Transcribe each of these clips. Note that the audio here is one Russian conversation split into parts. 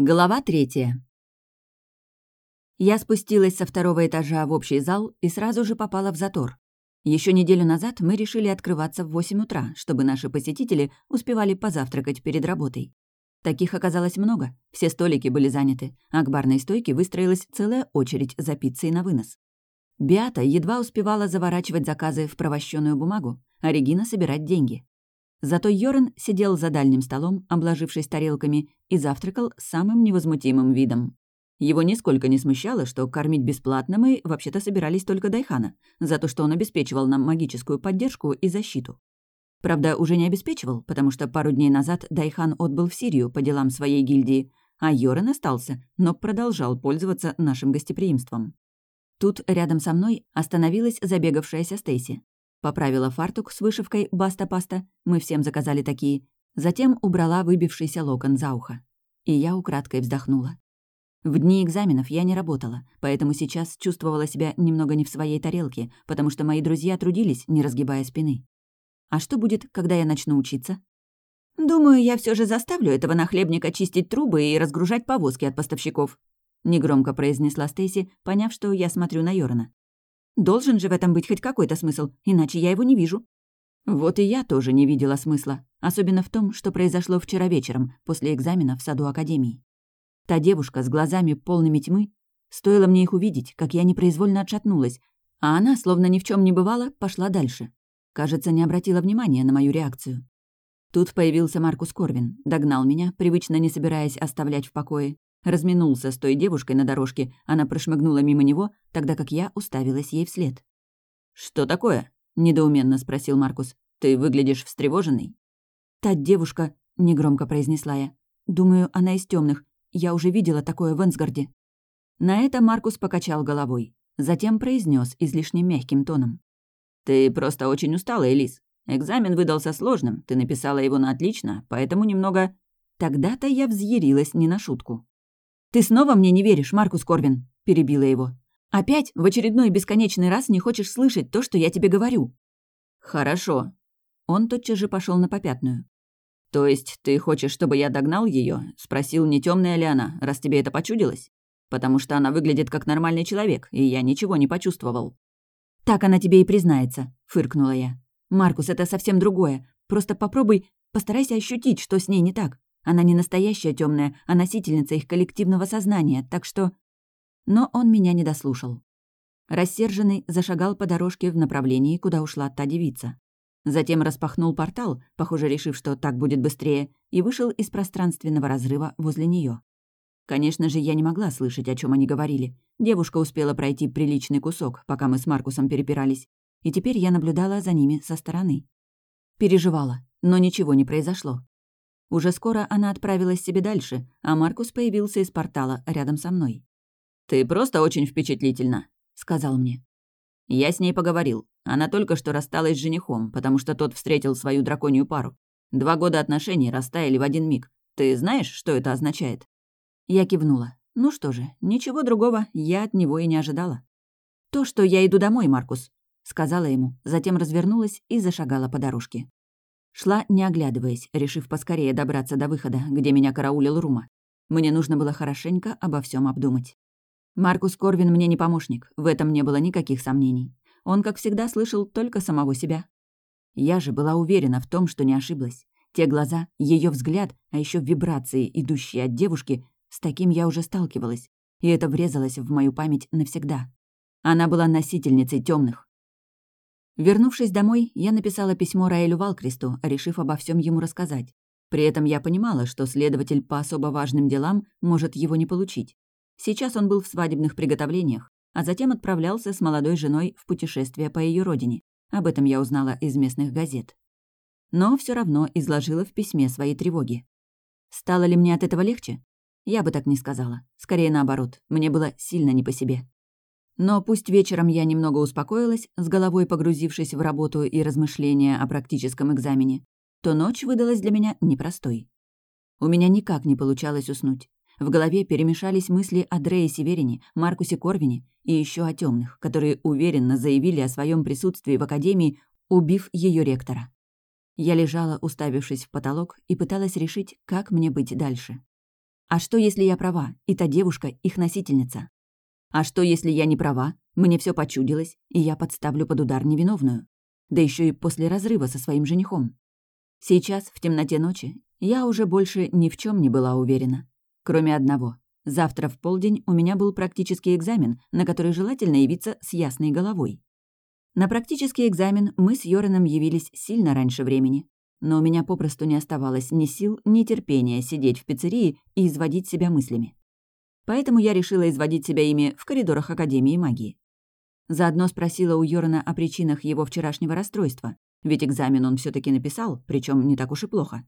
Глава третья. Я спустилась со второго этажа в общий зал и сразу же попала в затор. Еще неделю назад мы решили открываться в 8 утра, чтобы наши посетители успевали позавтракать перед работой. Таких оказалось много, все столики были заняты, а к барной стойке выстроилась целая очередь за пиццей на вынос. Биата едва успевала заворачивать заказы в провощенную бумагу, а Регина собирать деньги. Зато Йорен сидел за дальним столом, обложившись тарелками, и завтракал самым невозмутимым видом. Его нисколько не смущало, что кормить бесплатно мы вообще-то собирались только Дайхана, за то, что он обеспечивал нам магическую поддержку и защиту. Правда, уже не обеспечивал, потому что пару дней назад Дайхан отбыл в Сирию по делам своей гильдии, а Йорен остался, но продолжал пользоваться нашим гостеприимством. Тут рядом со мной остановилась забегавшаяся Стейси. Поправила фартук с вышивкой «Баста-паста», мы всем заказали такие. Затем убрала выбившийся локон за ухо. И я украдкой вздохнула. В дни экзаменов я не работала, поэтому сейчас чувствовала себя немного не в своей тарелке, потому что мои друзья трудились, не разгибая спины. А что будет, когда я начну учиться? «Думаю, я все же заставлю этого нахлебника чистить трубы и разгружать повозки от поставщиков», — негромко произнесла Стейси, поняв, что я смотрю на Йорна. Должен же в этом быть хоть какой-то смысл, иначе я его не вижу. Вот и я тоже не видела смысла, особенно в том, что произошло вчера вечером, после экзамена в саду Академии. Та девушка с глазами полными тьмы, стоило мне их увидеть, как я непроизвольно отшатнулась, а она, словно ни в чем не бывало, пошла дальше. Кажется, не обратила внимания на мою реакцию. Тут появился Маркус Корвин, догнал меня, привычно не собираясь оставлять в покое, Разминулся с той девушкой на дорожке, она прошмыгнула мимо него, тогда как я уставилась ей вслед. «Что такое?» — недоуменно спросил Маркус. «Ты выглядишь встревоженный». «Та девушка», — негромко произнесла я. «Думаю, она из темных. Я уже видела такое в Энсгарде». На это Маркус покачал головой. Затем произнес излишне мягким тоном. «Ты просто очень устала, Элис. Экзамен выдался сложным, ты написала его на отлично, поэтому немного...» Тогда-то я взъярилась не на шутку. «Ты снова мне не веришь, Маркус Корвин?» – перебила его. «Опять в очередной бесконечный раз не хочешь слышать то, что я тебе говорю?» «Хорошо». Он тотчас же пошел на попятную. «То есть ты хочешь, чтобы я догнал ее? Спросил, не темная ли она, раз тебе это почудилось? Потому что она выглядит как нормальный человек, и я ничего не почувствовал». «Так она тебе и признается», — фыркнула я. «Маркус, это совсем другое. Просто попробуй, постарайся ощутить, что с ней не так. Она не настоящая темная, а носительница их коллективного сознания, так что... Но он меня не дослушал. Рассерженный зашагал по дорожке в направлении, куда ушла та девица. Затем распахнул портал, похоже, решив, что так будет быстрее, и вышел из пространственного разрыва возле нее. Конечно же, я не могла слышать, о чем они говорили. Девушка успела пройти приличный кусок, пока мы с Маркусом перепирались, и теперь я наблюдала за ними со стороны. Переживала, но ничего не произошло. Уже скоро она отправилась себе дальше, а Маркус появился из портала рядом со мной. «Ты просто очень впечатлительна», — сказал мне. Я с ней поговорил. Она только что рассталась с женихом, потому что тот встретил свою драконью пару. Два года отношений растаяли в один миг. Ты знаешь, что это означает?» Я кивнула. Ну что же, ничего другого я от него и не ожидала. «То, что я иду домой, Маркус», — сказала ему, затем развернулась и зашагала по дорожке. Шла, не оглядываясь, решив поскорее добраться до выхода, где меня караулил Рума. Мне нужно было хорошенько обо всем обдумать. Маркус Корвин мне не помощник, в этом не было никаких сомнений. Он, как всегда, слышал только самого себя. Я же была уверена в том, что не ошиблась. Те глаза, ее взгляд, а еще вибрации, идущие от девушки, с таким я уже сталкивалась, и это врезалось в мою память навсегда. Она была носительницей темных, Вернувшись домой, я написала письмо Раэлю Валкристу, решив обо всем ему рассказать. При этом я понимала, что следователь по особо важным делам может его не получить. Сейчас он был в свадебных приготовлениях, а затем отправлялся с молодой женой в путешествие по ее родине. Об этом я узнала из местных газет. Но все равно изложила в письме свои тревоги. Стало ли мне от этого легче? Я бы так не сказала. Скорее наоборот, мне было сильно не по себе. Но пусть вечером я немного успокоилась, с головой погрузившись в работу и размышления о практическом экзамене, то ночь выдалась для меня непростой. У меня никак не получалось уснуть. В голове перемешались мысли о Дрее Северине, Маркусе Корвине и еще о темных, которые уверенно заявили о своем присутствии в Академии, убив ее ректора. Я лежала, уставившись в потолок, и пыталась решить, как мне быть дальше. А что, если я права, и та девушка — их носительница? А что, если я не права, мне все почудилось, и я подставлю под удар невиновную? Да еще и после разрыва со своим женихом. Сейчас, в темноте ночи, я уже больше ни в чем не была уверена. Кроме одного. Завтра в полдень у меня был практический экзамен, на который желательно явиться с ясной головой. На практический экзамен мы с Йораном явились сильно раньше времени. Но у меня попросту не оставалось ни сил, ни терпения сидеть в пиццерии и изводить себя мыслями. Поэтому я решила изводить себя ими в коридорах Академии магии. Заодно спросила у Йорана о причинах его вчерашнего расстройства, ведь экзамен он все таки написал, причем не так уж и плохо.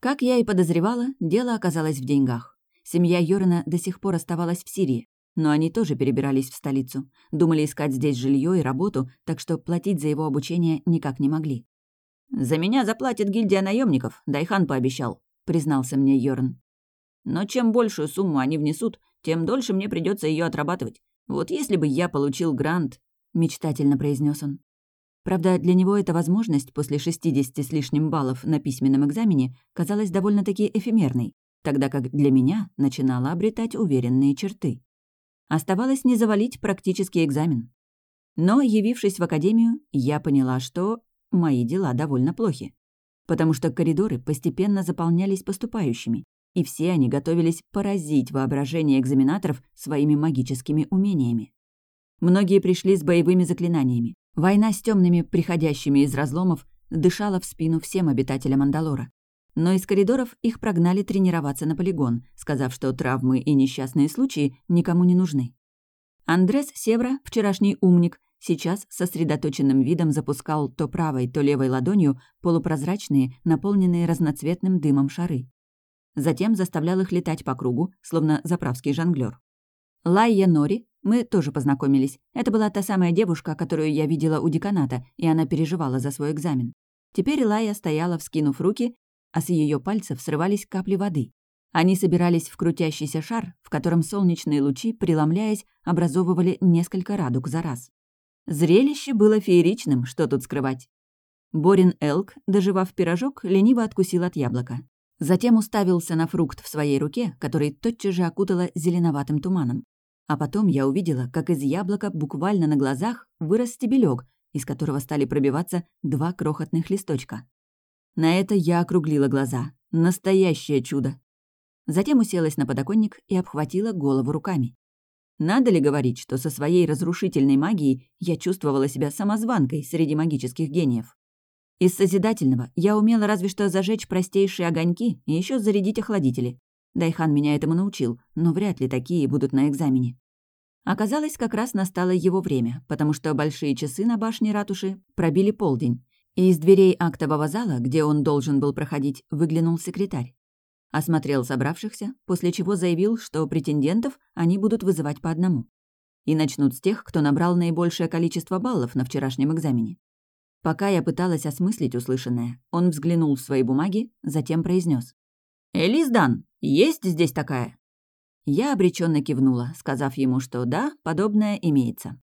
Как я и подозревала, дело оказалось в деньгах. Семья Йорана до сих пор оставалась в Сирии, но они тоже перебирались в столицу, думали искать здесь жилье и работу, так что платить за его обучение никак не могли. «За меня заплатит гильдия наемников, Дайхан пообещал», — признался мне Йорн. «Но чем большую сумму они внесут, тем дольше мне придется ее отрабатывать. «Вот если бы я получил грант», — мечтательно произнес он. Правда, для него эта возможность после 60 с лишним баллов на письменном экзамене казалась довольно-таки эфемерной, тогда как для меня начинала обретать уверенные черты. Оставалось не завалить практический экзамен. Но, явившись в академию, я поняла, что мои дела довольно плохи. Потому что коридоры постепенно заполнялись поступающими, и все они готовились поразить воображение экзаменаторов своими магическими умениями. Многие пришли с боевыми заклинаниями. Война с темными, приходящими из разломов, дышала в спину всем обитателям Андалора. Но из коридоров их прогнали тренироваться на полигон, сказав, что травмы и несчастные случаи никому не нужны. Андрес Севра, вчерашний умник, сейчас сосредоточенным видом запускал то правой, то левой ладонью полупрозрачные, наполненные разноцветным дымом шары. Затем заставлял их летать по кругу, словно заправский жонглёр. Лайя Нори, мы тоже познакомились. Это была та самая девушка, которую я видела у деканата, и она переживала за свой экзамен. Теперь Лайя стояла, вскинув руки, а с ее пальцев срывались капли воды. Они собирались в крутящийся шар, в котором солнечные лучи, преломляясь, образовывали несколько радуг за раз. Зрелище было фееричным, что тут скрывать. Борин Элк, доживав пирожок, лениво откусил от яблока. Затем уставился на фрукт в своей руке, который тотчас же окутало зеленоватым туманом. А потом я увидела, как из яблока буквально на глазах вырос стебелек, из которого стали пробиваться два крохотных листочка. На это я округлила глаза. Настоящее чудо. Затем уселась на подоконник и обхватила голову руками. Надо ли говорить, что со своей разрушительной магией я чувствовала себя самозванкой среди магических гениев? Из созидательного я умела разве что зажечь простейшие огоньки и еще зарядить охладители. Дайхан меня этому научил, но вряд ли такие будут на экзамене. Оказалось, как раз настало его время, потому что большие часы на башне ратуши пробили полдень, и из дверей актового зала, где он должен был проходить, выглянул секретарь. Осмотрел собравшихся, после чего заявил, что претендентов они будут вызывать по одному. И начнут с тех, кто набрал наибольшее количество баллов на вчерашнем экзамене. Пока я пыталась осмыслить услышанное, он взглянул в свои бумаги, затем произнес: «Элис Дан, есть здесь такая?» Я обреченно кивнула, сказав ему, что да, подобное имеется.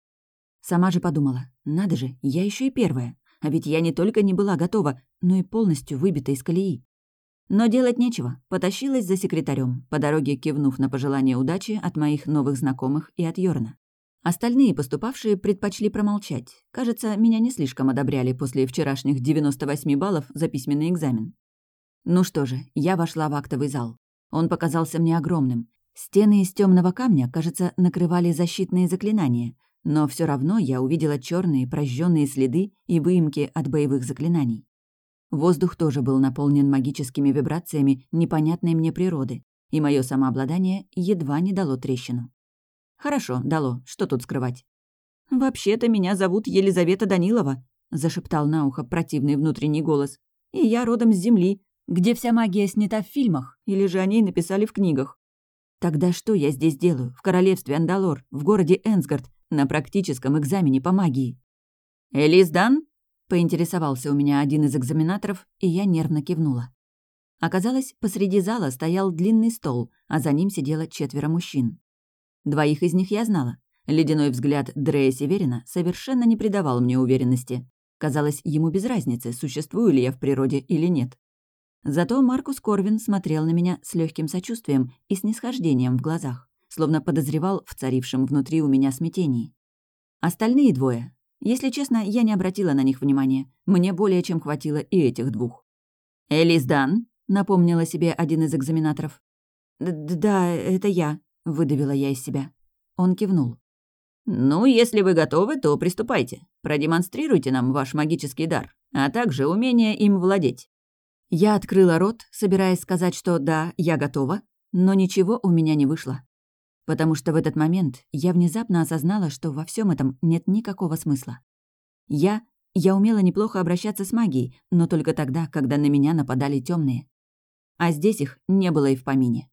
Сама же подумала, надо же, я еще и первая, а ведь я не только не была готова, но и полностью выбита из колеи. Но делать нечего, потащилась за секретарем, по дороге кивнув на пожелание удачи от моих новых знакомых и от Йорна. Остальные поступавшие предпочли промолчать. Кажется, меня не слишком одобряли после вчерашних 98 баллов за письменный экзамен. Ну что же, я вошла в актовый зал. Он показался мне огромным. Стены из темного камня, кажется, накрывали защитные заклинания, но все равно я увидела черные прожженные следы и выемки от боевых заклинаний. Воздух тоже был наполнен магическими вибрациями непонятной мне природы, и мое самообладание едва не дало трещину. «Хорошо, дало. Что тут скрывать?» «Вообще-то меня зовут Елизавета Данилова», — зашептал на ухо противный внутренний голос. «И я родом с Земли, где вся магия снята в фильмах, или же о ней написали в книгах. Тогда что я здесь делаю, в королевстве Андалор, в городе Энсгард, на практическом экзамене по магии?» «Элис Дан?» — поинтересовался у меня один из экзаменаторов, и я нервно кивнула. Оказалось, посреди зала стоял длинный стол, а за ним сидело четверо мужчин. Двоих из них я знала. Ледяной взгляд Дрея Северина совершенно не придавал мне уверенности. Казалось, ему без разницы, существую ли я в природе или нет. Зато Маркус Корвин смотрел на меня с легким сочувствием и снисхождением в глазах, словно подозревал в царившем внутри у меня смятении. Остальные двое. Если честно, я не обратила на них внимания. Мне более чем хватило и этих двух. «Элис Дан», — напомнила себе один из экзаменаторов. «Да, это я», — выдавила я из себя. Он кивнул. «Ну, если вы готовы, то приступайте. Продемонстрируйте нам ваш магический дар, а также умение им владеть». Я открыла рот, собираясь сказать, что да, я готова, но ничего у меня не вышло. Потому что в этот момент я внезапно осознала, что во всем этом нет никакого смысла. Я... я умела неплохо обращаться с магией, но только тогда, когда на меня нападали темные. А здесь их не было и в помине.